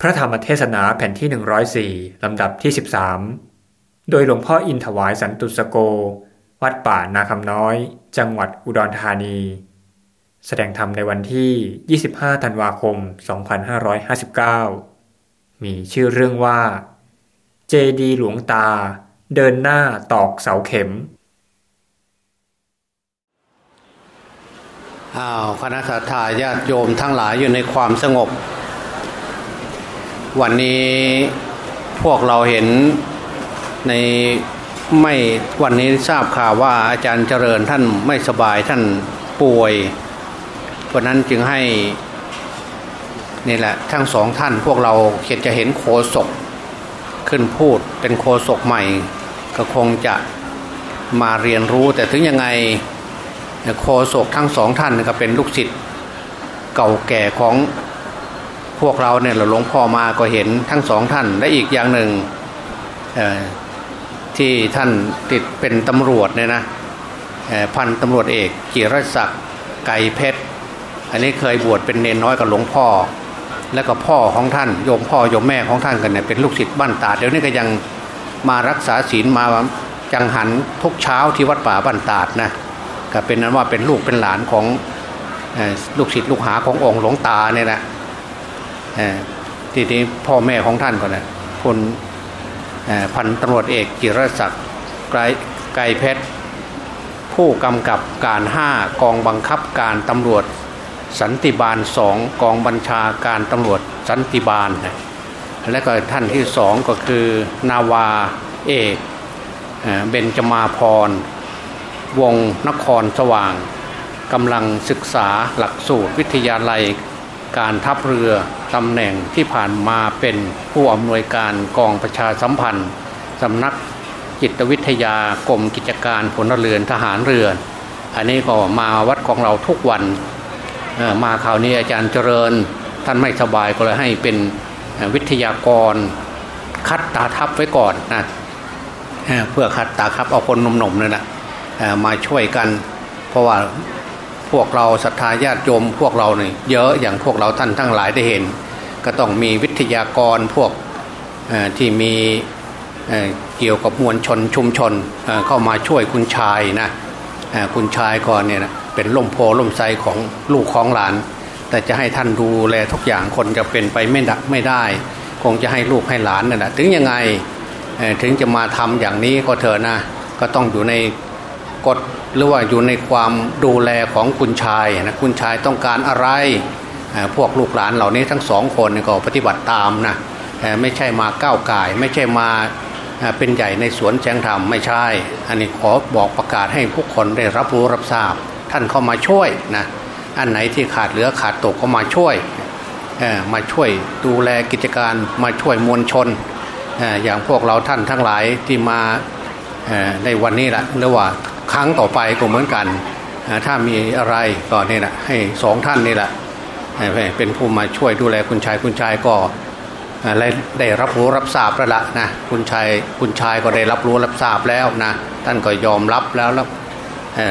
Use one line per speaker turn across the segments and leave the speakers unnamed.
พระธรรมเทศนาแผ่นที่ 104 ลำดับที่ 13 โดยหลวงพ่ออินถวายสันตุสโก วัดป่านาคำน้อย จังหวัดอุดรธานี แสดงธรรมในวันที่ 25 ธันวาคม 2559 มีชื่อเรื่องว่า เจดีหลวงตา เดินหน้าตอกเสาเข็ม
อ้าว คณะสัตยาญาติโยมทั้งหลายอยู่ในความสงบ วันนี้พวกเราเห็นในไม่วันนี้ทราบข่าวว่าอาจารย์เจริญท่านไม่สบายท่านป่วยเพราะนั้นจึงให้นี่แหละทั้งสองท่านพวกเราเห็นจะเห็นโคศกขึ้นพูดเป็นโคศกใหม่ ก็คงจะมาเรียนรู้แต่ถึงยังไงโคศกทั้งสองท่านก็เป็นลูกศิษย์เก่าแก่ของ พวกเราเนี่ยหลวงพ่อมาก็เห็นทั้งสองท่านและอีกอย่างหนึ่งที่ท่านติดเป็นตำรวจเนี่ยนะพันตำรวจเอกจิรศักดิ์ไก่เพชร อันนี้เคยบวชเป็นเนนน้อยกับหลวงพ่อ แล้วก็พ่อของท่านโยมพ่อโยมแม่ของท่านกันเนี่ยเป็นลูกศิษย์บ้านตาเดี๋ยวนี้ก็ยังมารักษาศีลมาจังหันทุกเช้าที่วัดป่าบ้านตาดนะก็เป็นนั้นว่าเป็นลูกเป็นหลานของลูกศิษย์ลูกหาขององค์หลวงตาเนี่ยนะ ทีนี้พ่อแม่ของท่านก่อนนะพลพันตำรวจเอกจิรศักดิ์ไกรไกรเพชร ผู้กำกับการ 5 กองบังคับการตำรวจ สันติบาลสองกองบัญชาการตำรวจสันติบาลนะและก็ท่านที่สองก็คือนาวาเอกเบญจมาพร วงนครสว่างกำลังศึกษาหลักสูตรวิทยาลัย การทัพเรือตำแหน่งที่ผ่านมาเป็นผู้อำนวยการกองประชาสัมพันธ์สำนักจิตวิทยากรมกิจการพลเรือนทหารเรือ อันนี้ก็มาวัดของเราทุกวันมาคราวนี้อาจารย์เจริญท่านไม่สบายก็เลยให้เป็นวิทยากรคัดตาทัพไว้ก่อนนะเพื่อคัดตาทัพเอาคนหนุ่มๆเนี่ยนะมาช่วยกัน เพราะว่า พวกเราศรัทธาญาติโยมพวกเราเนี่ยเยอะอย่างพวกเราท่านทั้งหลายได้เห็น ก็ต้องมีวิทยากรพวกที่มีเกี่ยวกับมวลชนชุมชนเข้ามาช่วยคุณชายนะคุณชายก่อนเนี่ยเป็นล่มโพล่มไทรของลูกของหลาน แต่จะให้ท่านดูแลทุกอย่างคนจะเป็นไปไม่ดักไม่ได้ คงจะให้ลูกให้หลานนั่นแหละถึงยังไงถึงจะมาทำอย่างนี้ก็เถอะนะก็ต้องอยู่ในกฎ หรือว่าอยู่ในความดูแลของคุณชายนะคุณชายต้องการอะไรพวกลูกหลานเหล่านี้ทั้งสองคนก็ปฏิบัติตามนะไม่ใช่มาก้าวไก่ไม่ใช่มาเป็นใหญ่ในสวนแสงธรรมไม่ใช่ อันนี้ขอบอกประกาศให้ผู้คนได้รับรู้รับทราบ ท่านเข้ามาช่วยนะอันไหนที่ขาดเหลือขาดตกก็มาช่วยมาช่วยดูแลกิจการมาช่วยมวลชนอย่างพวกเราท่านทั้งหลายที่มาในวันนี้แหละหรือว่า ครั้งต่อไปก็เหมือนกัน ถ้ามีอะไรก็นี่แหละให้สองท่านนี่แหละเป็นผู้มาช่วยดูแลคุณชายคุณชายก็ได้รับรู้รับทราบแล้วละนะคุณชายคุณชายก็ได้รับรู้รับทราบแล้วนะท่านก็ยอมรับแล้วแล้ว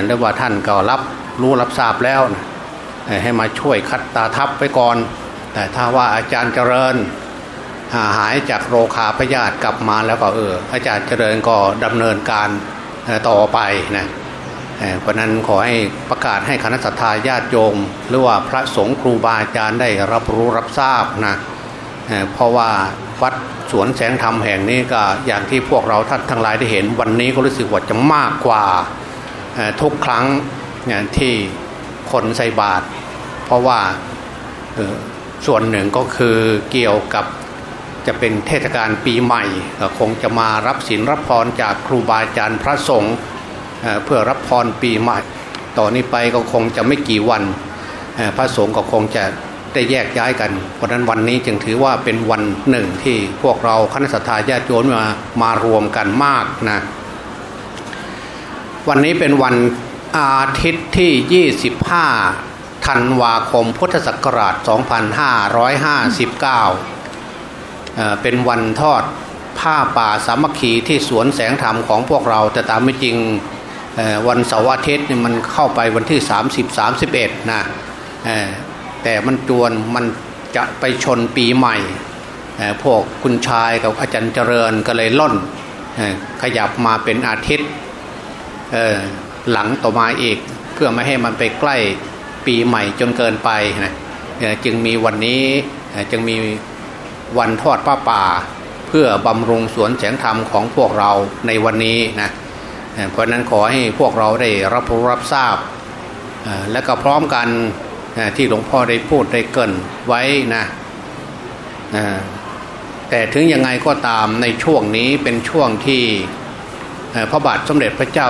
เรียกว่าท่านก็รับรู้รับทราบแล้วนะให้มาช่วยคัดตาทับไว้ก่อน แต่ถ้าว่าอาจารย์เจริญหายจากโรคาพยาธิกลับมาแล้วก็เอออาจารย์เจริญก็ดำเนินการ ต่อไปนะเพราะนั้นขอให้ประกาศให้คณะสัตยาญาติโยม หรือว่าพระสงฆ์ครูบาอาจารย์ได้รับรู้รับทราบนะเพราะว่าวัดสวนแสงธรรมแห่งนี้ก็อย่างที่พวกเราท่านทั้งหลายได้เห็น วันนี้ก็รู้สึกว่าจะมากกว่าทุกครั้งที่คนใส่บาตรเพราะว่าส่วนหนึ่งก็คือเกี่ยวกับ จะเป็นเทศกาลปีใหม่ก็คงจะมารับศีลรับพรจากครูบาอาจารย์พระสงฆ์เพื่อรับพรปีใหม่ ต่อนนี้ไปก็คงจะไม่กี่วัน พระสงฆ์ก็คงจะได้แยกย้ายกัน เพราะนั้นวันนี้จึงถือว่าเป็นวันหนึ่งที่พวกเราคณะสัตยาญาติโยมมามารวมกันมากนะวันนี้เป็นวันอาทิตย์ที่ 25ธันวาคมพุทธศักราช 2559 เป็นวันทอดผ้าป่าสามัคคีที่สวนแสงธรรมของพวกเรา แต่ตามไม่จริงวันเสาร์อาทิตย์นี่มันเข้าไปวันที่ 30 31นะแต่มันจวนมันจะไปชนปีใหม่พวกคุณชายกับอาจารย์เจริญก็เลยล่นขยับมาเป็นอาทิตย์หลังต่อมาอีก เพื่อไม่ให้มันไปใกล้ปีใหม่จนเกินไปนะจึงมีวันนี้จึงมี วันทอดผ้าป่า เพื่อบำรุงสวนแสงธรรมของพวกเราในวันนี้นะเพราะนั้นขอให้พวกเราได้รับรู้รับทราบ และก็พร้อมกันที่หลวงพ่อได้พูดได้เกินไว้นะแต่ถึงยังไงก็ตามในช่วงนี้เป็นช่วงที่พระบาทสมเด็จพระเจ้า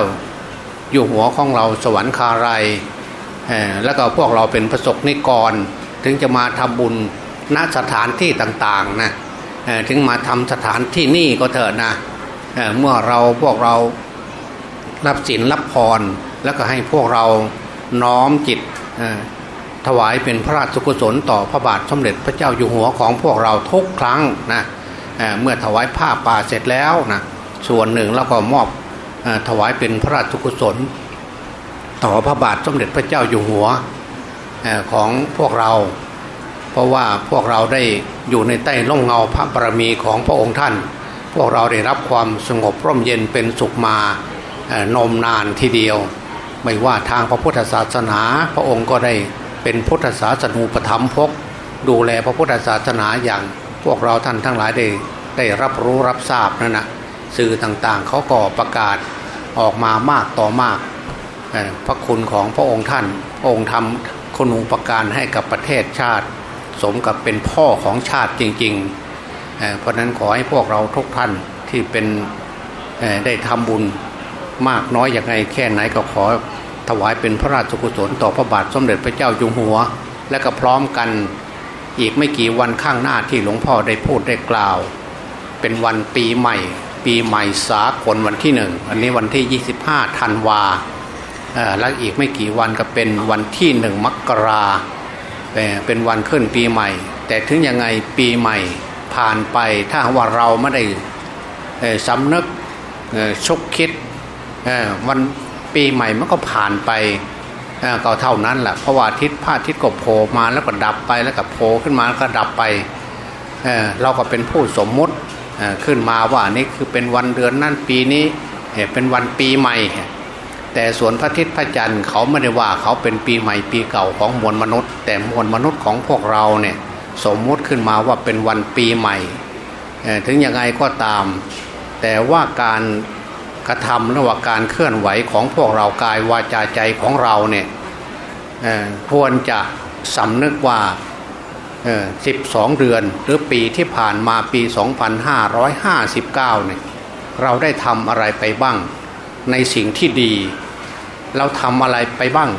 อยู่หัวของเราสวรรคารายแล้วก็พวกเราเป็นประสบนิกร ถึงจะมาทำบุญ ณสถานที่ต่างๆนะถึงมาทำสถานที่นี่ก็เถิดนะเมื่อเราพวกเรารับศีลรับพร แล้วก็ให้พวกเราน้อมจิตถวายเป็นพระราชกุศลต่อพระบาทสมเด็จพระเจ้าอยู่หัวของพวกเราทุกครั้งนะเเมื่อถวายผ้าป่าเสร็จแล้วนะส่วนหนึ่งแล้วก็มอบถวายเป็นพระราชกุศล ต่อพระบาทสมเด็จพระเจ้าอยู่หัวของพวกเรา เพราะว่าพวกเราได้อยู่ในใต้ร่มเงาพระบารมีของพระองค์ท่าน พวกเราได้รับความสงบร่มเย็นเป็นสุขมานมนานทีเดียว ไม่ว่าทางพระพุทธศาสนา พระองค์ก็ได้เป็นพุทธศาสนูปธรรมพกดูแลพระพุทธศาสนาอย่างพวกเราท่านทั้งหลายได้ได้รับรู้รับทราบนั่นนะสื่อต่างๆเขาก็ประกาศออกมามากต่อมาก พระคุณของพระองค์ท่าน องค์ทำคุณูปการให้กับประเทศชาติ สมกับเป็นพ่อของชาติจริงๆ เพราะนั้นขอให้พวกเราทุกท่านที่เป็นได้ทำบุญมากน้อยอย่างไรแค่ไหนก็ขอถวายเป็นพระราชกุศลต่อพระบาทสมเด็จพระเจ้าอยู่หัว และก็พร้อมกันอีกไม่กี่วันข้างหน้าที่หลวงพ่อได้พูดได้กล่าว เป็นวันปีใหม่ ปีใหม่สากลวันที่หนึ่งอันนี้วันที่ 25ธันวาแล้วอีกไม่กี่วันก็เป็นวันที่หนึ่งมกรา เป็นวันขึ้นปีใหม่ แต่ถึงยังไงปีใหม่ผ่านไปถ้าว่าเราไม่ได้สำนึกชกคิดวันปีใหม่มันก็ผ่านไปก็เท่านั้นแหละเพราะว่าทิศพระทิศก็โผล่มาแล้วก็ดับไปแล้วก็โผล่ขึ้นมาแล้วก็ดับไปเเราก็เป็นผู้สมมุติขึ้นมาว่านี่คือเป็นวันเดือนนั่นปีนี้เป็นวันปีใหม่ แต่ส่วนพระทิศพระจันทร์เขาไม่ได้ว่าเขาเป็นปีใหม่ปีเก่าของมวลมนุษย์ แต่มวลมนุษย์ของพวกเราเนี่ยสมมติขึ้นมาว่าเป็นวันปีใหม่ ถึงยังไงก็ตาม แต่ว่าการกระทำระหว่างการเคลื่อนไหวของพวกเรากายวาจาใจของเราเนี่ยควรจะสำนึกว่าสิบสองเดือนหรือปีที่ผ่านมาปี 2559เนี่ยเราได้ทำอะไรไปบ้างในสิ่งที่ดี เราทำอะไรไปบ้าง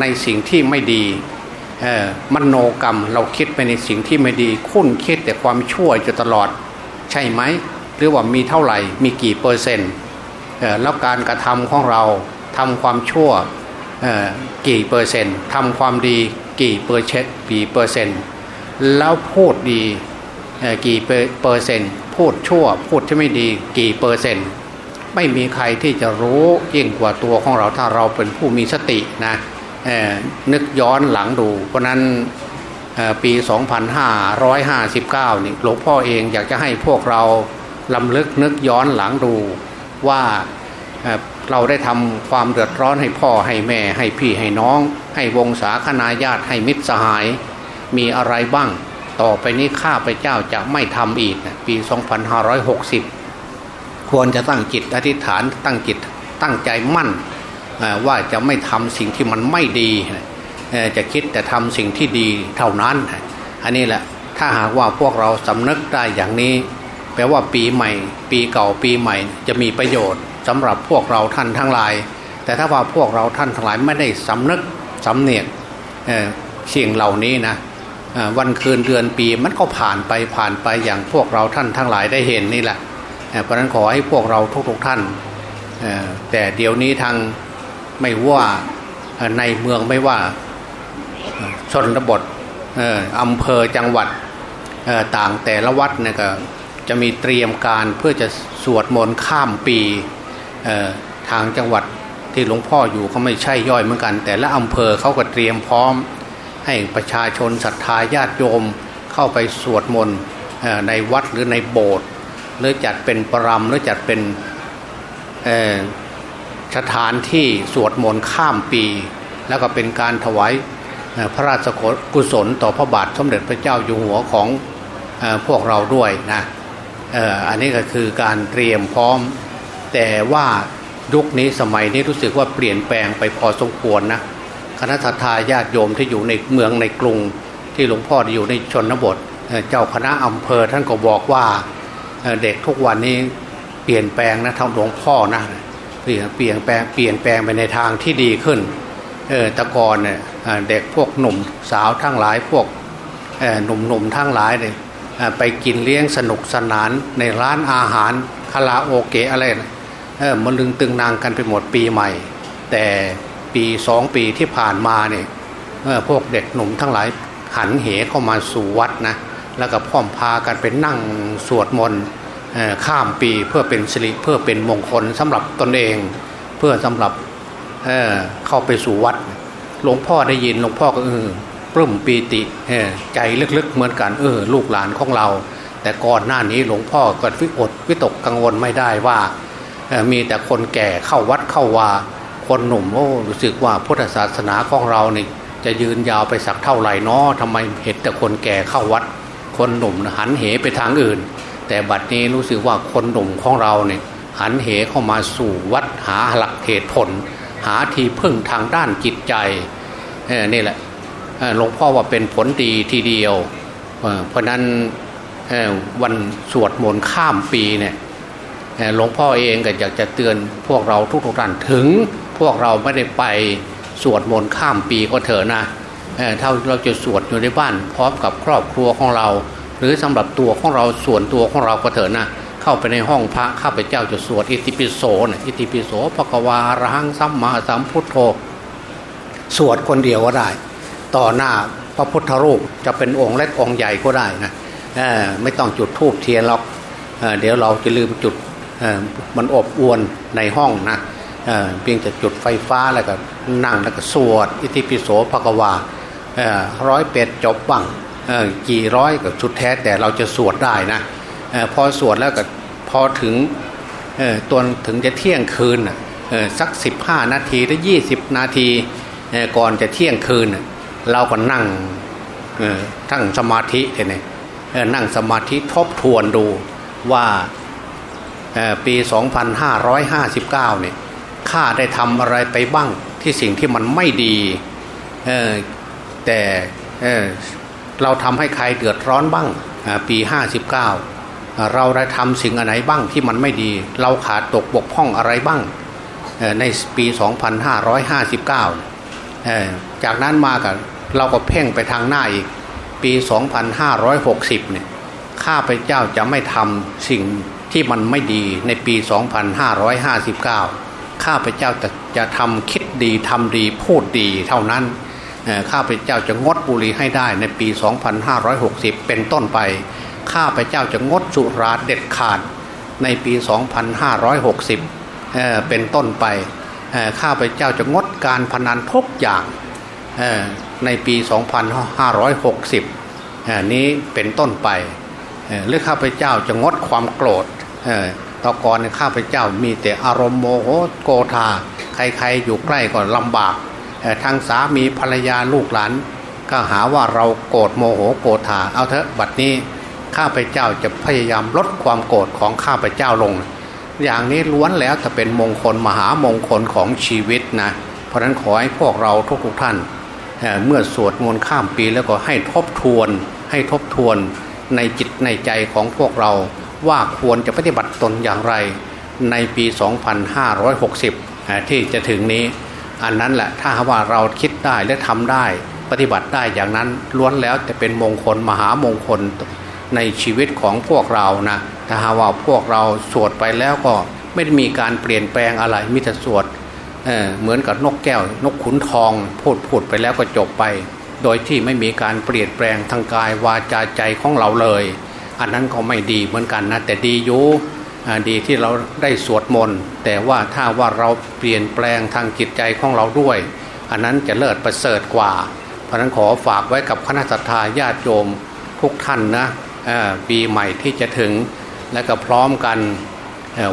ในสิ่งที่ไม่ดีมโนกรรมเราคิดไปในสิ่งที่ไม่ดี คุ้นคิดแต่ความชั่วจะตลอด ใช่ไหม หรือว่ามีเท่าไหร่มีกี่เปอร์เซ็นต์แล้วการกระทำของเราทำความชั่วกี่เปอร์เซ็นต์ทำความดีกี่เปอร์เซ็นต์กี่เปอร์เซ็นต์แล้วพูดดีกี่เปอร์เซ็นต์พูดชั่วพูดที่ไม่ดีกี่เปอร์เซ็นต์ ไม่มีใครที่จะรู้ยิ่งกว่าตัวของเราถ้าเราเป็นผู้มีสตินะนึกย้อนหลังดู เพราะนั้นปี 2559 นี่หลวงพ่อเองอยากจะให้พวกเราลำลึกนึกย้อนหลังดูว่าเราได้ทำความเดือดร้อนให้พ่อให้แม่ให้พี่ให้น้อง ให้วงศาคณาญาติให้มิตรสหาย มีอะไรบ้าง ต่อไปนี้ข้าพเจ้าจะไม่ทำอีก ปี 2560 ควรจะตั้งจิตอธิษฐานตั้งจิตตั้งใจมั่นว่าจะไม่ทำสิ่งที่มันไม่ดี จะคิดแต่ทำสิ่งที่ดีเท่านั้น อันนี้แหละถ้าหากว่าพวกเราสำนึกได้อย่างนี้ แปลว่าปีใหม่ ปีเก่าปีใหม่ จะมีประโยชน์สำหรับพวกเราท่านทั้งหลาย แต่ถ้าว่าพวกเราท่านทั้งหลายไม่ได้สำนึกสำเนียกสิ่งเหล่านี้นะวันคืนเดือนปีมันก็ผ่านไปผ่านไปอย่างพวกเราท่านทั้งหลายได้เห็นนี่แหละ เพราะนั้นขอให้พวกเราทุกๆท่าน แต่เดี๋ยวนี้ทางไม่ว่าในเมืองไม่ว่าชนบทอำเภอจังหวัดต่างแต่ละวัดเนี่ยก็จะมีเตรียมการเพื่อจะสวดมนต์ข้ามปีทางจังหวัดที่หลวงพ่ออยู่เขาไม่ใช่ย่อยเหมือนกัน แต่ละอำเภอเขาก็เตรียมพร้อม ให้ประชาชนศรัทธาญาติโยมเข้าไปสวดมนต์ในวัดหรือในโบสถ์ หรือจัดเป็นปรำหรือจัดเป็นสถานที่สวดมนต์ข้ามปี แล้วก็เป็นการถวายพระราชกุศลต่อพระบาทสมเด็จพระเจ้าอยู่หัวของพวกเราด้วยนะอันนี้ก็คือการเตรียมพร้อม แต่ว่ายุคนี้สมัยนี้รู้สึกว่าเปลี่ยนแปลงไปพอสมควรนะคณะทาญาติโยมที่อยู่ในเมืองในกรุงที่หลวงพ่ออยู่ในชนบท เจ้าคณะอำเภอท่านก็บอกว่า เด็กทุกวันนี้เปลี่ยนแปลงนะทางหลวงพ่อนะเปลี่ยนเปลี่ยนแปลงเปลี่ยนแปลงไปในทางที่ดีขึ้นเออตะกอนเนี่ยเด็กพวกหนุ่มสาวทั้งหลายพวกหนุ่มหนุ่มทั้งหลายเนี่ยไปกินเลี้ยงสนุกสนานในร้านอาหารคาราโอเกะอะไรนะเออมันลึงตึงนางกันไปหมดปีใหม่ แต่ปีสองปีที่ผ่านมาเนี่ยพวกเด็กหนุ่มทั้งหลายหันเหเข้ามาสู่วัดนะ แล้วก็พร้อมพากันไปนั่งสวดมนต์ข้ามปีเพื่อเป็นสิริเพื่อเป็นมงคลสำหรับตนเอง เพื่อสำหรับเเข้าไปสู่วัด หลวงพ่อได้ยินหลวงพ่อก็เออปลื้มปีติใจลึกๆเหมือนกันเออลูกหลานของเรา แต่ก่อนหน้านี้หลวงพ่อก็วิอดวิตกกังวลไม่ได้ว่ามีแต่คนแก่เข้าวัดเข้าวาคนหนุ่มโอ้รู้สึกว่าพุทธศาสนาของเราเนี่ยจะยืนยาวไปสักเท่าไหร่นาะทำไมเห็นแต่คนแก่เข้าวัด คนหนุ่มหันเหไปทางอื่น แต่บัดนี้รู้สึกว่าคนหนุ่มของเราเนี่ยหันเหเข้ามาสู่วัดหาหลักเหตุผล หาที่พึ่งทางด้านจิตใจนี่แหละหลวงพ่อว่าเป็นผลดีทีเดียวเพราะนั้นวันสวดมนต์ข้ามปีเนี่ยหลวงพ่อเองก็อยากจะเตือนพวกเราทุกๆท่านถึง พวกเราไม่ได้ไปสวดมนต์ข้ามปีก็เถอะนะ ถ้าเราจะสวดอยู่ในบ้าน พร้อมกับครอบครัวของเรา หรือสำหรับตัวของเราส่วนตัวของเราก็เถอะนะเข้าไปในห้องพระข้าพเจ้าจะสวดอิติปิโสนะอิติปิโสภควาระหังสัมมาสัมพุทโธสวดคนเดียวก็ได้ ต่อหน้าพระพุทธรูปจะเป็นองค์เล็กองค์ใหญ่ก็ได้นะไม่ต้องจุดธูปเทียนหรอกเดี๋ยวเราจะลืมจุดมันอบอวนในห้องนะเพียงจะจุดไฟฟ้าแล้วก็นั่งแล้วก็สวด อิติปิโสภควา ร้อยเป็ดจบบ้างกี่ร้อยกับชุดแท้แต่เราจะสวดได้นะพอสวดแล้วก็พอถึงตัวถึงจะเที่ยงคืนสัก 15 นาทีหรือ20 นาทีก่อนจะเที่ยงคืน เราก็นั่งทั้งสมาธิเนี่ยนั่งสมาธิทบทวนดูว่าปี 2559 เนี่ยข้าได้ทำอะไรไปบ้างที่สิ่งที่มันไม่ดี แต่เเราทำให้ใครเดือดร้อนบ้างปี59เราได้ทำสิ่งอะไรบ้างที่มันไม่ดี เราขาดตกบกพร่องอะไรบ้างในปี 2559 จากนั้นมากับเราก็เพ่งไปทางหน้าอีกปี 2560 เนี่ยข้าพเจ้าจะไม่ทำสิ่งที่มันไม่ดีในปี 2559 ข้าพเจ้าจะจะทำคิดดีทำดีพูดดีเท่านั้น ข้าพเจ้าจะงดบุหรี่ให้ได้ในปี 2560 เป็นต้นไป ข้าพเจ้าจะงดสุราเด็ดขาดในปี 2560เป็นต้นไปข้าพเจ้าจะงดการพนันทุกอย่างในปี 2560 นี้เป็นต้นไปหรือข้าพเจ้าจะงดความโกรธต่อก่อนข้าพเจ้ามีแต่อารมณ์โมโหโกธาใครๆอยู่ใกล้ก็ลำบาก ทางสามีภรรยาลูกหลาน ก็หาว่าเราโกรธโมโหโกรธาเอาเถอะบัดนี้ข้าพเจ้าจะพยายามลดความโกรธของข้าพเจ้าลง อย่างนี้ล้วนแล้วจะเป็นมงคลมหามงคลของชีวิตนะเพราะนั้นขอให้พวกเราทุกๆท่านเมื่อสวดมนต์ข้ามปีแล้วก็ให้ทบทวน ให้ทบทวนในจิตในใจของพวกเราว่าควรจะปฏิบัติตนอย่างไรในปี 2560 ที่จะถึงนี้ อันนั้นแหละถ้าว่าเราคิดได้และทำได้ปฏิบัติได้อย่างนั้นล้วนแล้วจะเป็นมงคลมหามงคลในชีวิตของพวกเรานะถ้าหาว่าพวกเราสวดไปแล้วก็ไม่ได้มีการเปลี่ยนแปลงอะไรมิแต่สวดเเหมือนกับนกแก้วนกขุนทอง พูดพูดไปแล้วก็จบไป โดยที่ไม่มีการเปลี่ยนแปลงทางกายวาจาใจของเราเลย อันนั้นก็ไม่ดีเหมือนกันนะแต่ดีอยู่ ดีที่เราได้สวดมนต์แต่ว่าถ้าว่าเราเปลี่ยนแปลงทางจิตใจของเราด้วย อันนั้นจะเลิศประเสริฐกว่า เพราะนั้นขอฝากไว้กับคณะสัตยาญาติโยมทุกท่านนะปีใหม่ที่จะถึงและก็พร้อมกัน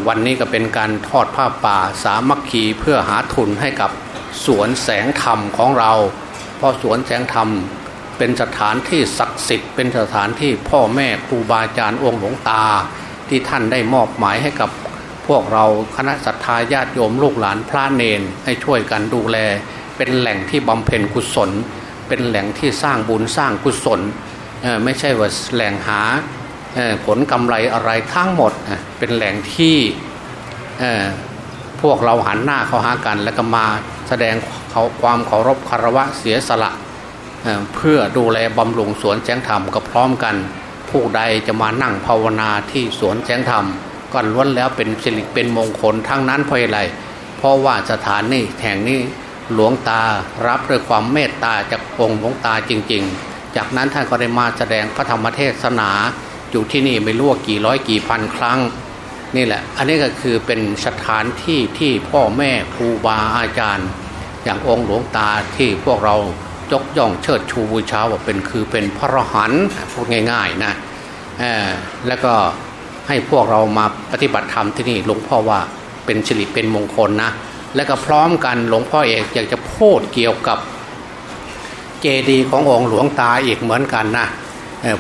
วันนี้ก็เป็นการทอดผ้าป่าสามัคคีเพื่อหาทุนให้กับสวนแสงธรรมของเรา เพราะสวนแสงธรรมเป็นสถานที่ศักดิ์สิทธิ์เป็นสถานที่พ่อแม่ครูบาอาจารย์องค์หลวงตา ที่ท่านได้มอบหมายให้กับพวกเราคณะศรัทธาญาติโยมลูกหลานพระเนนให้ช่วยกันดูแล เป็นแหล่งที่บำเพ็ญกุศล เป็นแหล่งที่สร้างบุญสร้างกุศลไม่ใช่ว่าแหล่งหาผลกำไรอะไรทั้งหมดเป็นแหล่งที่พวกเราหันหน้าเข้าหากัน แล้วก็มาแสดงความเคารพคารวะเสียสละเพื่อดูแลบำรุงสวนแสงธรรมก็พร้อมกัน ผู้ใดจะมานั่งภาวนาที่สวนแสงธรรมก็ล้วนแล้วเป็นสิริเป็นมงคลทั้งนั้นเพราะอะไร เพราะว่าสถานนี้แห่งนี้หลวงตารับด้วยความเมตตาจากองค์หลวงตาจริง ๆ จากนั้นท่านก็ได้มาแสดงพระธรรมเทศนา อยู่ที่นี่ไม่รู้ว่ากี่ร้อยกี่พันครั้ง นี่แหละ อันนี้ก็คือเป็นสถานที่ที่พ่อแม่ครูบาอาจารย์ อย่างองค์หลวงตาที่พวกเรา ยกย่องเชิดชูบูชาว่าเป็นคือเป็นพระหันพูดง่ายๆนะแล้วก็ให้พวกเรามาปฏิบัติธรรมที่นี่หลวงพ่อว่าเป็นสิริเป็นมงคลนะและก็พร้อมกันหลวงพ่อเอกอยากจะพูดเกี่ยวกับเจดีย์ขององค์หลวงตาอีกเหมือนกันนะ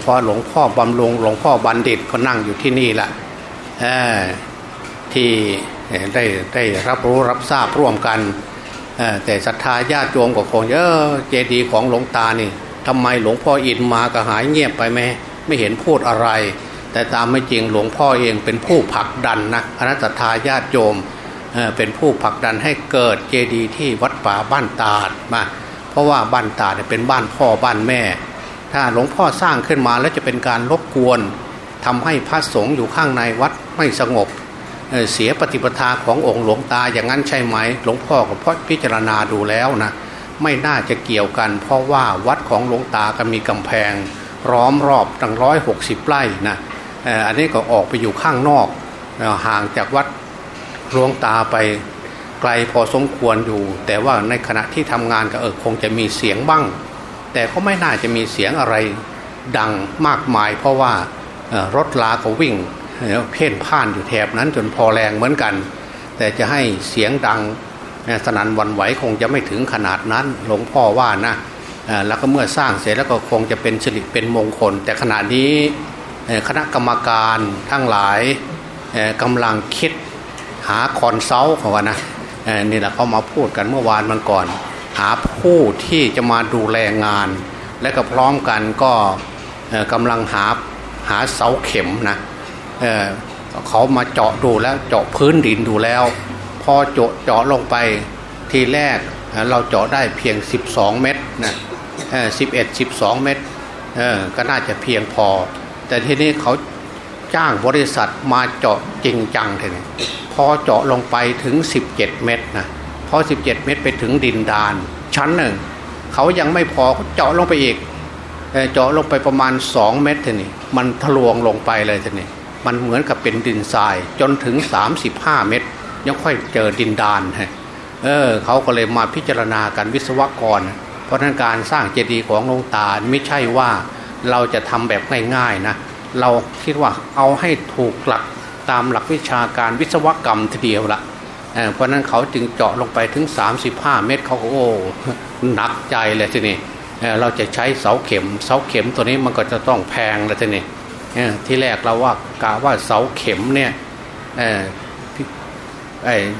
พอหลวงพ่อบำรุงหลวงพ่อบัณฑิตก็นั่งอยู่ที่นี่แหละที่ได้ได้รับรู้รับทราบร่วมกัน แต่ศรัทธาญาติโยมก็คงเออเจดีย์ของหลวงตานี่ทำไมหลวงพ่ออินมาก็หายเงียบไปไหมไม่เห็นพูดอะไร แต่ตามไม่จริงหลวงพ่อเองเป็นผู้ผลักดันนะคณะศรัทธาญาติโยมเป็นผู้ผลักดันให้เกิดเจดีย์ที่วัดป่าบ้านตาดมาเพราะว่าบ้านตาดเป็นบ้านพ่อบ้านแม่ ถ้าหลวงพ่อสร้างขึ้นมาแล้วจะเป็นการรบกวนทำให้พระสงฆ์อยู่ข้างในวัดไม่สงบ เสียปฏิปทาขององค์หลวงตาอย่างนั้นใช่ไหม หลวงพ่อก็พพิจารณาดูแล้วนะไม่น่าจะเกี่ยวกัน เพราะว่าวัดของหลวงตาก็มีกำแพงร้อมรอบตั้งร้อยหกสิบไร่นะอันนี้ก็ออกไปอยู่ข้างนอกห่างจากวัดหลวงตาไปไกลพอสมควรอยู่ แต่ว่าในขณะที่ทำงานก็เออคงจะมีเสียงบ้าง แต่ก็ไม่น่าจะมีเสียงอะไรดังมากมาย เพราะว่ารถลาก็วิ่ง เพ่นพ่านอยู่แถบนั้นจนพอแรงเหมือนกัน แต่จะให้เสียงดังสนั่นวันไหวคงจะไม่ถึงขนาดนั้นหลวงพ่อว่านะแล้วก็เมื่อสร้างเสร็จแล้วก็คงจะเป็นสิริเป็นมงคล แต่ขณะนี้คณะกรรมการทั้งหลายกำลังคิดหาคอนเซิลเขาว่านะนี่แหละเขามาพูดกันเมื่อวานมันก่อน หาผู้ที่จะมาดูแลงาน และก็พร้อมกันก็กำลังหาหาเสาเข็มนะ เเขามาเจาะดูแล้วเจาะพื้นดินดูแล้ว พอเจาะเจาะลงไปทีแรกเราเจาะได้เพียง 12 เมตรนะสิบเอ็ดสิบสองเมตรก็น่าจะเพียงพอ แต่ทีนี้เขาจ้างบริษัทมาเจาะจริงจังทีนี้พอเจาะลงไปถึง 17 เมตรนะพอ 17 เมตรไปถึงดินดาน ชั้นหนึ่งเขายังไม่พอเขาเจาะลงไปอีกเจาะลงไปประมาณ 2 เมตรทีนี้มันทะลวงลงไปเลยทีนี้ มันเหมือนกับเป็นดินทรายจนถึง 35 เมตร ยังค่อยเจอดินดานเออเขาก็เลยมาพิจารณากันวิศวกร เพราะนั้นการสร้างเจดีย์ของหลวงตาไม่ใช่ว่าเราจะทำแบบง่ายๆนะเราคิดว่าเอาให้ถูกหลักตามหลักวิชาการวิศวกรรมทีเดียวละเเพราะนั้นเขาจึงเจาะลงไปถึง 35 เมตรเขาโอ้หนักใจเลยทีนี้เราจะใช้เสาเข็ม เสาเข็มตัวนี้มันก็จะต้องแพงเลยทีนี้ ที่แรกเราว่ากะว่าเสาเข็มเนี่ย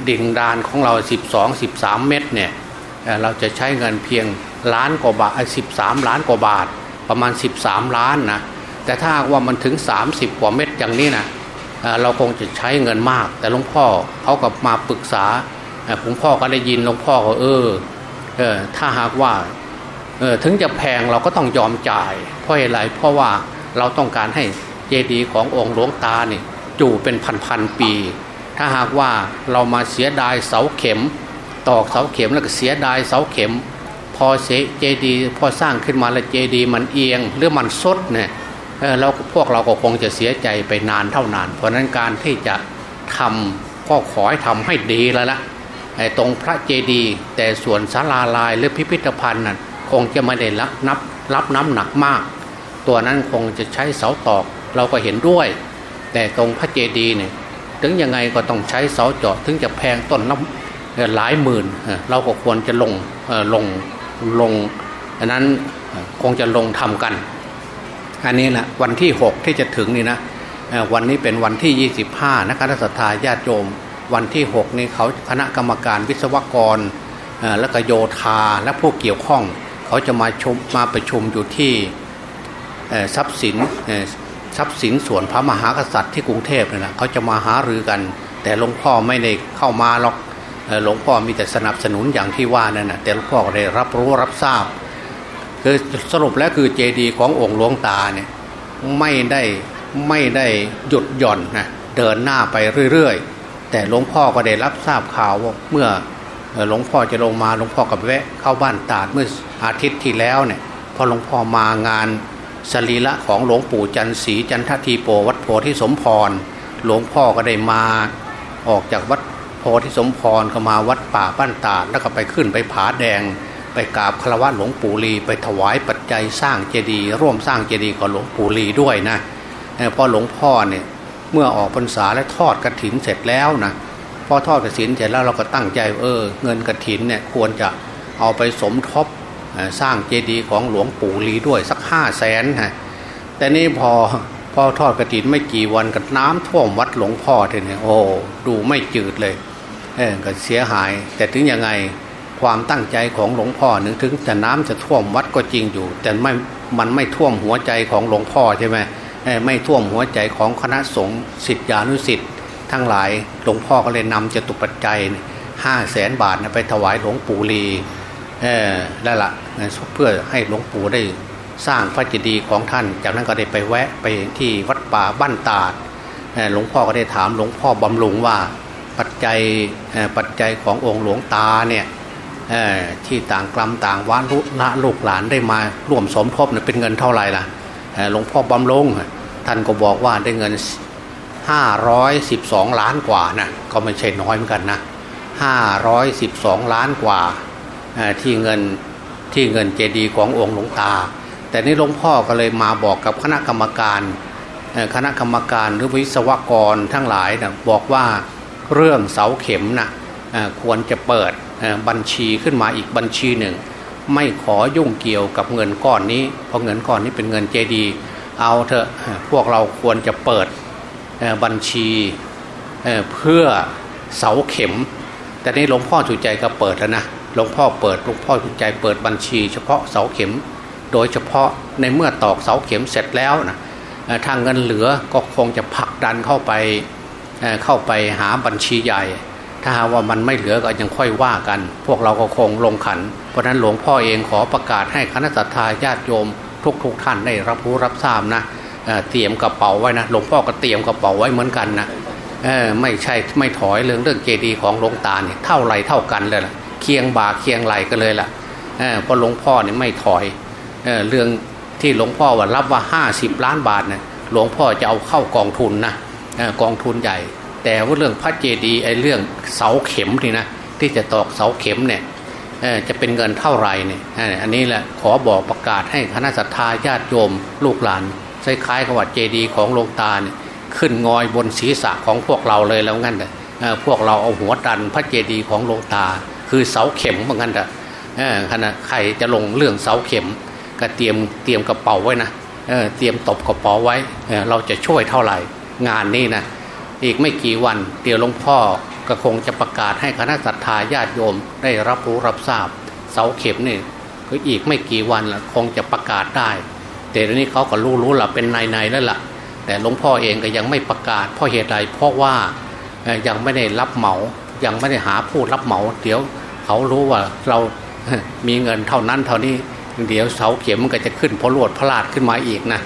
ดิ่งดานของเรา 12 13 เมตรเนี่ยเราจะใช้เงินเพียงล้านกว่าบาท13ล้านกว่าบาท ประมาณ 13 ล้านนะแต่ถ้าว่ามันถึง 30 กว่าเม็ดอย่างนี้นะเราคงจะใช้เงินมาก แต่หลวงพ่อเขาก็มาปรึกษาหลวงพ่อก็ได้ยินหลวงพ่อเขาเออเออถ้าหากว่าเออถึงจะแพงเราก็ต้องยอมจ่าย เพราะอะไรเพราะว่า เราต้องการให้เจดีย์ขององค์หลวงตาเนี่ยจู่เป็นพันๆปี ถ้าหากว่าเรามาเสียดายเสาเข็ม ตอกเสาเข็มแล้วก็เสียดายเสาเข็ม พอเจดีย์พอสร้างขึ้นมาแล้วเจดีย์มันเอียงหรือมันซดเนี่ยแล้วพวกเราก็คงจะเสียใจไปนานเท่านาน เพราะนั้นการที่จะทำก็ขอให้ทำให้ดีแล้วละตรงพระเจดีย์แต่ส่วนศาลาลายหรือพิพิธภัณฑ์นั้นคงจะไม่ได้รับนับรับน้ำหนักมาก ตัวนั้นคงจะใช้เสาตอกเราก็เห็นด้วย แต่ตรงพระเจดีย์เนี่ยถึงยังไงก็ต้องใช้เสาเจาะถึงจะแพงต้นน้ำหลายหมื่น เราก็ควรจะลงลงลงอันนั้นคงจะลงทำกัน อันนี้แหละวันที่ 6 ที่จะถึงนี่นะวันนี้เป็นวันที่ 25นะคณะสัตยาญาติโยม วันที่ 6 นี้เขาคณะกรรมการวิศวกรและก็โยธาและผู้เกี่ยวข้อง เขาจะมาชมมาประชุมอยู่ที่ ทรัพย์สินทรัพย์สินส่วนพระมหากษัตริย์ที่กรุงเทพนี่นะเขาจะมาหารือกัน แต่หลวงพ่อไม่ได้เข้ามาหรอกหลวงพ่อมีแต่สนับสนุนอย่างที่ว่านั่นนะแต่หลวงพ่อได้รับรู้รับทราบ คือสรุปแล้วคือเจดีย์ขององค์หลวงตาเนี่ยไม่ได้ไม่ได้หยุดหย่อนนะเดินหน้าไปเรื่อยๆ แต่หลวงพ่อก็ได้รับทราบข่าวว่าเมื่อหลวงพ่อจะลงมาหลวงพ่อกับแวะเข้าบ้านตาดเมื่ออาทิตย์ที่แล้วเนี่ยพอหลวงพ่อมางาน สรีละของหลวงปู่จันสีจันททีโปวัดโพธิสมพร หลวงพ่อก็ได้มาออกจากวัดโพธิสมพรก็มาวัดป่าบ้านตาดแล้วก็ไปขึ้นไปผาแดง ไปกราบคารวะหลวงปู่ลี ไปถวายปัจจัยสร้างเจดีย์ร่วมสร้างเจดีย์กับหลวงปู่ลีด้วยนะพอหลวงพ่อเนี่ยเมื่อออกพรรษาและทอดกระถินเสร็จแล้วนะพอทอดกระถินเสร็จแล้วเราก็ตั้งใจเออ เงินกระถินเนี่ยควรจะเอาไปสมทบ สร้างเจดีย์ของหลวงปู่ลีด้วยสักห้าแสนฮะแต่นี่พอพอทอดกระถินไม่กี่วันกับน้ำท่วมวัดหลวงพ่อเท่นี่โอ้ดูไม่จืดเลยเออก็เสียหาย แต่ถึงยังไงความตั้งใจของหลวงพ่อนึงถึงจะน้ำจะท่วมวัดก็จริงอยู่ แต่ไม่มันไม่ท่วมหัวใจของหลวงพ่อใช่ไหมไม่ท่วมหัวใจของคณะสงฆ์สิทธิานุสิทธิ์ทั้งหลายหลวงพ่อก็เลยนำจตุปัจจัยห้าแสนบาทไปถวายหลวงปู่ลี แล้วละเพื่อให้หลวงปู่ได้สร้างพระเจดีย์ของท่าน จากนั้นก็ได้ไปแวะไปที่วัดป่าบ้านตาดหลวงพ่อก็ได้ถามหลวงพ่อบำรุงว่าปัจจัยปัจจัยขององค์หลวงตาเนี่ยที่ต่างกลัมต่างวานละลูกหลานได้มาร่วมสมทบเนี่ยเป็นเงินเท่าไหร่ล่ะหลวงพ่อบำรุงท่านก็บอกว่าได้เงิน 512 ล้านกว่านะก็ไม่ใช่น้อยเหมือนกันนะ512 ล้านกว่า ที่เงินที่เงินเจดีย์ขององค์หลวงตา แต่นี่หลวงพ่อก็เลยมาบอกกับคณะกรรมการคณะกรรมการหรือวิศวกรทั้งหลายนะบอกว่าเรื่องเสาเข็มนะควรจะเปิดบัญชีขึ้นมาอีกบัญชีหนึ่ง ไม่ขอยุ่งเกี่ยวกับเงินก้อนนี้ เพราะเงินก้อนนี้เป็นเงินเจดีเอาเถอะพวกเราควรจะเปิดบัญชีเพื่อเสาเข็ม แต่นี่หลวงพ่อจุใจก็เปิดแล้วนะ หลวงพ่อเปิดหลวงพ่อจุใจเปิดบัญชี เฉพาะเสาเข็ม โดยเฉพาะในเมื่อตอกเสาเข็มเสร็จแล้วนะทางเงินเหลือก็คงจะผลักดันเข้าไปเข้าไปหาบัญชีใหญ่ ถ้าหาว่ามันไม่เหลือก็ยังค่อยว่ากัน พวกเราก็คงลงขัน เพราะนั้นหลวงพ่อเองขอประกาศให้คณะสัตยาญาติโยม ทุกๆทท่านได้รับรู้รับทราบนะเตรียมกระเป๋าไว้นะหลวงพ่อก็เตรียมกระเป๋าไว้เหมือนกันนะไม่ใช่ไม่ถอยเรื่องเรื่องเจดีของหลวงตาเนี่ยเท่าไรเท่ากันเลยล่ะ เคียงบ่าเคียงไหลกันเลยล่ะเพราะหลวงพ่อเนี่ยไม่ถอยเเรื่องที่หลวงพ่อว่ารับว่า 50 ล้านบาทนะหลวงพ่อจะเอาเข้ากองทุนนะกองทุนใหญ่ แต่ว่าเรื่องพระเจดีย์ไอ้เรื่องเสาเข็มนี่นะที่จะตอกเสาเข็มเนี่ยจะเป็นเงินเท่าไหร่เนี่ยอันนี้แหละขอบอกประกาศให้คณะสัตยาญาติโยมลูกหลานคล้ายๆกับว่าเจดีย์ของหลวงตาเนี่ยขึ้นงอยบนศีรษะของพวกเราเลยแล้วงั้นเลยพวกเราเอาหัวดันพระเจดีย์ของหลวงตา คือเสาเข็มเหมือนกันแต่ขณะใครจะลงเรื่องเสาเข็ม ก็เตรียมเตรียมกระเป๋าไว้นะเตรียมตบกระเป๋าไว้เราจะช่วยเท่าไหร่งานนี้นะอีกไม่กี่วันเดี๋ยวหลวงพ่อก็คงจะประกาศให้คณะสัตยาญาติโยมได้รับรู้รับทราบ เสาเข็มนี่ก็อีกไม่กี่วันละคงจะประกาศได้ แต่ทีนี้เขาก็รู้รู้ละเป็นในในแล้วละ่ะ แต่หลวงพ่อเองก็ยังไม่ประกาศเพราะเหตุใดเพราะว่ายังไม่ได้รับเหมายังไม่ได้หาผู้รับเหมา เดี๋ยว เขารู้ว่าเรามีเงินเท่านั้นเท่านี้เดี๋ยวเสาเข็มมันก็จะขึ้นพลวดพลาดขึ้นมาอีกนะ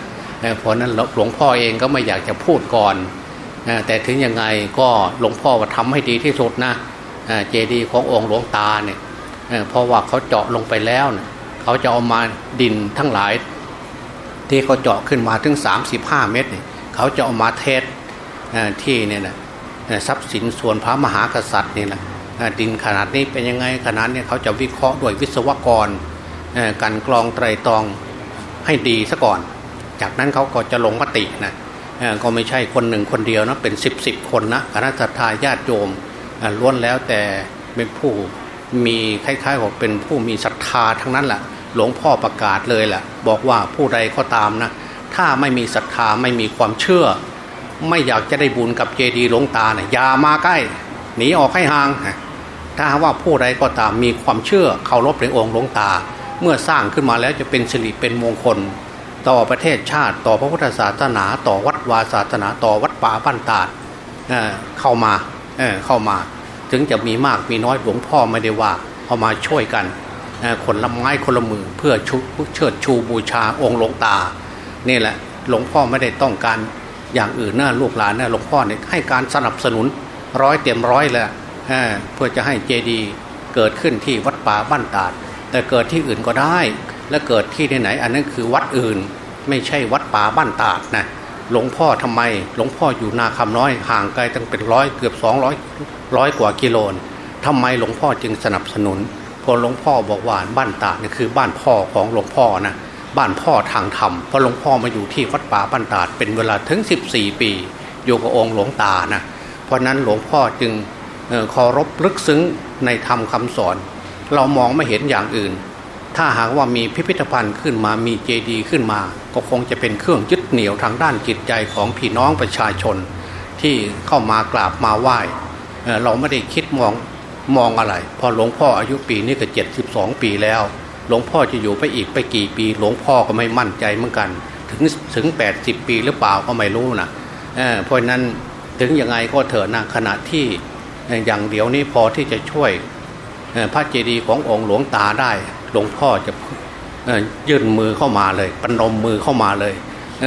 เพราะนั้นหลวงพ่อเองก็ไม่อยากจะพูดก่อน แต่ถึงยังไงก็หลวงพ่อว่าทำให้ดีที่สุดนะเจดีย์ขององค์หลวงตาเนี่ยเพราะว่าเขาเจาะลงไปแล้วเเขาจะเอามาดินทั้งหลาย ที่เขาเจาะขึ้นมาถึง 35 เมตรเนี่ยเขาจะเอามาเทสที่เนี่ยนะทรัพย์สินส่วนพระมหากษัตริย์นี่แหละ ดินขนาดนี้เป็นยังไงขนาดนี้เขาจะวิเคราะห์ด้วยวิศวกรกันกรองไตรตรองให้ดีซะก่อน จากนั้นเขาก็จะลงมตินะก็ไม่ใช่คนหนึ่งคนเดียวนะเป็นสิบสิบคนนะคณะสัตยาญาติโยมล้วนแล้วแต่เป็นผู้มีคล้ายๆกับเป็นผู้มีศรัทธาทั้งนั้นแหละหลวงพ่อประกาศเลยแหละบอกว่าผู้ใดก็ตามนะถ้าไม่มีศรัทธาไม่มีความเชื่อ ไม่อยากจะได้บุญกับเจดีย์หลวงตาเนี่ยอย่ามาใกล้ หนีออกให้ห่าง ถ้าว่าผู้ใดก็ตามมีความเชื่อเคารพในองค์หลวงตา เมื่อสร้างขึ้นมาแล้วจะเป็นสิริเป็นมงคล ต่อประเทศชาติต่อพระพุทธศาสนาต่อวัดวาศาสนาต่อวัดป่าบ้านตาดเเข้ามาเเข้ามา ถึงจะมีมากมีน้อยหลวงพ่อไม่ได้ว่าเอามาช่วยกันคนละไม้คนละมือเพื่อเชิดชูบูชาองค์หลวงตา นี่แหละหลวงพ่อไม่ได้ต้องการอย่างอื่นนะลูกหลานนะหลวงพ่อเนี่ยให้การสนับสนุนร้อยเต็มร้อยเลย เพื่อจะให้เจดีเกิดขึ้นที่วัดป่าบ้านตาด แต่เกิดที่อื่นก็ได้ และเกิดที่ไหนอันนั้นคือวัดอื่น ไม่ใช่วัดป่าบ้านตาดนะหลวงพ่อทำไม หลวงพ่ออยู่นาคำน้อยห่างไกลตั้งเป็นร้อยเกือบสองร้อยร้อยกว่ากิโลทำไมหลวงพ่อจึงสนับสนุนพอหลวงพ่อบอกว่าบ้านตาดนี่คือบ้านพ่อของหลวงพ่อนะบ้านพ่อทางธรรมเพราะหลวงพ่อมาอยู่ที่วัดป่าบ้านตาดเป็นเวลาถึง 14 ปี อยู่กับองค์หลวงตานะเพราะนั้นหลวงพ่อจึง เคารพลึกซึ้งในธรรมคาสอน เรามองไม่เห็นอย่างอื่น ถ้าหากว่ามีพิพิธภัณฑ์ขึ้นมามีเจดีย์ขึ้นมา ก็คงจะเป็นเครื่องยึดเหนี่ยวทางด้านจิตใจของพี่น้องประชาชน ที่เข้ามากราบมาไหว้เราไม่ได้คิดมองมองอะไร พอหลวงพ่ออายุปีนี้ก็เจ็ดสิบสองปีแล้ว หลวงพ่อจะอยู่ไปอีกไปกี่ปี หลวงพ่อก็ไม่มั่นใจเหมือนกัน ถึงถึงแปดสิบปีหรือเปล่าก็ไม่รู้นะเเพราะนั้นถึงยังไงก็เถอะนะขณะที่ อย่างเดียวนี้พอที่จะช่วยพระเจดีย์ขององค์หลวงตาได้ หลวงพ่อจะยื่นมือเข้ามาเลยปนมมือเข้ามาเลยเ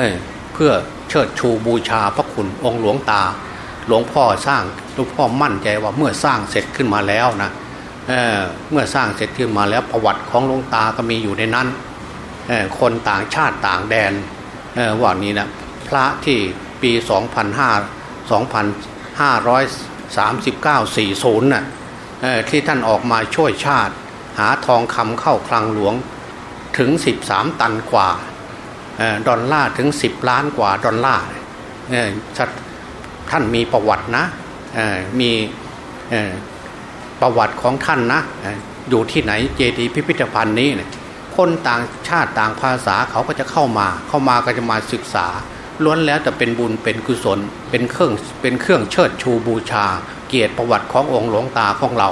เพื่อเชิดชูบูชาพระคุณองค์หลวงตา หลวงพ่อสร้างหลวงพ่อมั่นใจว่าเมื่อสร้างเสร็จขึ้นมาแล้วนะเเมื่อสร้างเสร็จขึ้นมาแล้วประวัติของหลวงตาก็มีอยู่ในนั้น คนต่างชาติต่างแดนว่านี้นะพระที่ปี 2500 2500 3940น่ะที่ท่านออกมาช่วยชาติ หาทองคำเข้าคลังหลวงถึง 13 ตันกว่าดอลลาร์ถึง 10 ล้านกว่าดอลลาร์ท่านมีประวัตินะมีประวัติของท่านนะอยู่ที่ไหนเจดีย์พิพิธภัณฑ์นี้คนต่างชาติต่างภาษาเขาก็จะเข้ามาเข้ามาก็จะมาศึกษา ล้วนแล้วแต่เป็นบุญเป็นกุศล เป็นเครื่องเป็นเครื่องเชิดชูบูชา เกียรติประวัติขององค์หลวงตาของเรา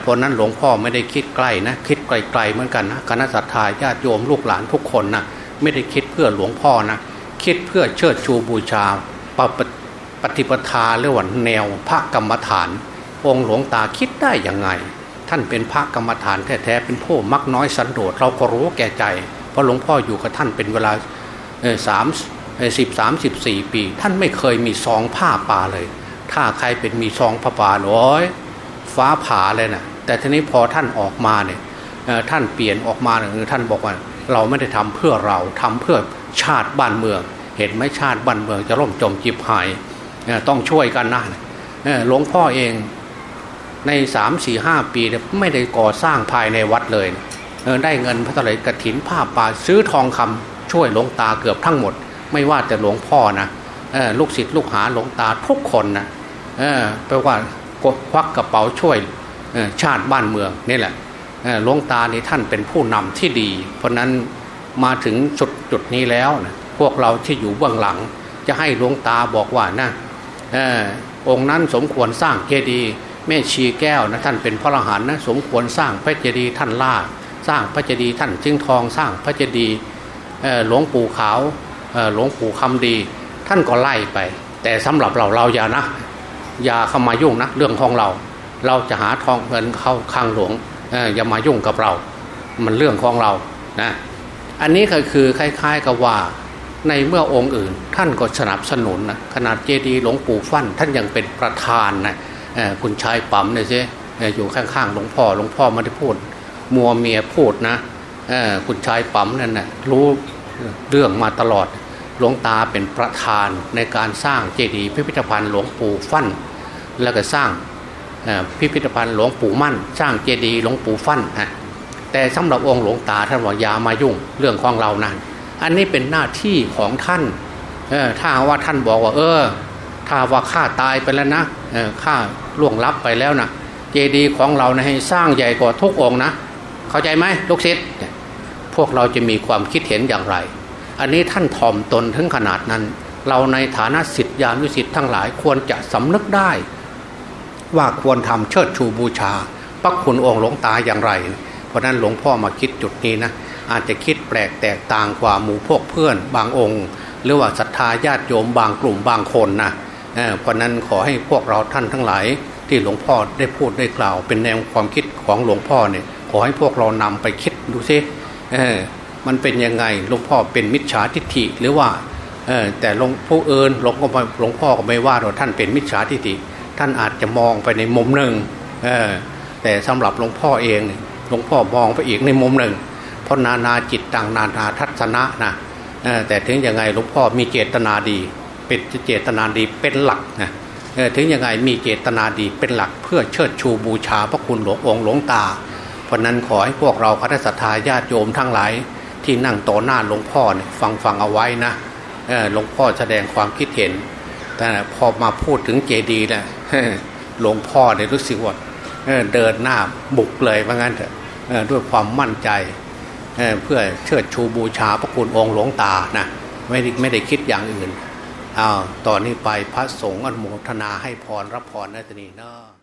เพราะนั้นหลวงพ่อไม่ได้คิดใกล้นะคิดไกลๆเหมือนกันนะคณะสัตยาญาติโยมลูกหลานทุกคนนะไม่ได้คิดเพื่อหลวงพ่อนะคิดเพื่อเชิดชูบูชาปปฏิปทาเรื่องวันแนวพระกรรมฐาน องค์หลวงตาคิดได้ยังไง ท่านเป็นพระกรรมฐานแท้ๆเป็นผู้มักน้อยสันโดษเราก็รู้แก่ใจ เพราะหลวงพ่ออยู่กับท่านเป็นเวลาสาม สิบสามสิบสี่ปี ท่านไม่เคยมีซองผ้าป่าเลย ถ้าใครเป็นมีซองผ้าป่าโอ้ยฟ้าผ่าเลยนะแต่ทีนี้พอท่านออกมาเนี่ยท่านเปลี่ยนออกมาเนี่ยท่านบอกว่า เราไม่ได้ทำเพื่อเราทำเพื่อชาติบ้านเมือง เห็นไหมชาติบ้านเมืองจะล่มจมจิบหายต้องช่วยกันนะหลวงพ่อเองในสามสี่ห้าปีไม่ได้ก่อสร้างภายในวัดเลย ได้เงินพระตะเลยกระถินผ้าป่าซื้อทองคำช่วยหลวงตาเกือบทั้งหมด ไม่ว่าแต่หลวงพ่อนะลูกศิษย์ลูกหาหลวงตาทุกคนนะแปลว่าควักกระเป๋าช่วยชาติบ้านเมืองนี่แหละหลวงตาในท่านเป็นผู้นำที่ดี เพราะนั้นมาถึงจุดจุดนี้แล้วนะพวกเราที่อยู่เบื้องหลัง จะให้หลวงตาบอกว่านะอองค์นั้นสมควรสร้างเจดีย์แม่ชีแก้วนะท่านเป็นพระอรหันต์นะสมควรสร้างพระเจดีย์ท่านล่าสร้างพระเจดีย์ท่านจึงทองสร้างพระเจดีย์หลวงปู่ขาว หลวงปู่คำดี ท่านก็ไล่ไป แต่สำหรับเราเราอย่านะ อย่าเข้ามายุ่งนะเรื่องของเรา เราจะหาทองเงินเข้าคังหลวงอย่ามายุ่งกับเรา มันเรื่องของเรานะอันนี้ก็คือคล้าย ๆ กับว่าในเมื่อองค์อื่น ท่านก็สนับสนุนนะขนาดเจดีย์หลวงปู่ฟั่นท่านยังเป็นประธานนะคุณชายปั๊มเนี่ยสิอยู่ข้างๆหลวงพ่อหลวงพ่อไม่ได้พูด มัวเมียพูดนะคุณชายปั๊มนั่นนะรู้ เรื่องมาตลอดหลวงตาเป็นประธานในการสร้างเจดีย์พิพิธภัณฑ์หลวงปู่ฟั่น แล้วก็สร้างพิพิธภัณฑ์หลวงปู่มั่น สร้างเจดีย์หลวงปู่ฟั่นฮะแต่สำหรับองค์หลวงตาท่านบอกยามายุ่งเรื่องของเรานั้น อันนี้เป็นหน้าที่ของท่านถ้าว่าท่านบอกว่า เออ ถ้าว่าข้าตายไปแล้วนะข้าล่วงลับไปแล้วนะเจดีย์ของเรานะให้สร้างใหญ่กว่าทุกองค์นะ เข้าใจไหมลูกศิษย์ พวกเราจะมีความคิดเห็นอย่างไร อันนี้ท่านถ่อมตนถึงขนาดนั้น เราในฐานะสิทธิยานุสิทธิ์ทั้งหลายควรจะสำนึกได้ ว่าควรทำเชิดชูบูชาพระคุณองค์หลวงตาอย่างไร เพราะนั้นหลวงพ่อมาคิดจุดนี้นะอาจจะคิดแปลกแตกต่างกว่าหมู่พวกเพื่อนบางองค์ หรือว่าศรัทธาญาติโยมบางกลุ่มบางคนนะเเพราะนั้นขอให้พวกเราท่านทั้งหลาย ที่หลวงพ่อได้พูดได้กล่าว เป็นแนวความคิดของหลวงพ่อเนี่ยขอให้พวกเรานำไปคิดดูซิ เออมันเป็นยังไงหลวงพ่อเป็นมิจฉาทิฏฐิหรือว่าเออแต่หลวงผู้เอิญหลวงพ่อหลวงพ่อก็ไม่ว่าเราท่านเป็นมิจฉาทิฏฐิท่านอาจจะมองไปในมุมหนึ่งเออแต่สำหรับหลวงพ่อเองหลวงพ่อมองไปอีกในมุมหนึ่ง เพราะนานาจิตต่างนานาทัศนะนะแต่ถึงยังไงหลวงพ่อมีเจตนาดี เป็นเจตนาดีเป็นหลักนะถึงยังไงมีเจตนาดีเป็นหลักเพื่อเชิดชูบูชาพระคุณหลวงองค์หลวงตา เพราะนั้นขอให้พวกเราคณะสัตยาญาติโยมทั้งหลายที่นั่งต่อหน้าหลวงพ่อฟังฟังเอาไว้นะหลวงพ่อแสดงความคิดเห็น แต่พอมาพูดถึงเจดีย์เนี่ยหลวงพ่อเนี่ยรู้สึกว่าเดินหน้าบุกเลยว่างั้นเถอะด้วยความมั่นใจเเพื่อเชิดชูบูชาพระคุณองค์หลวงตานะไม่ได้ไม่ได้คิดอย่างอื่นอ้าวตอนนี้ไปพระสงฆ์อนุโมทนาให้พรรับพรนะทีนี้เนาะ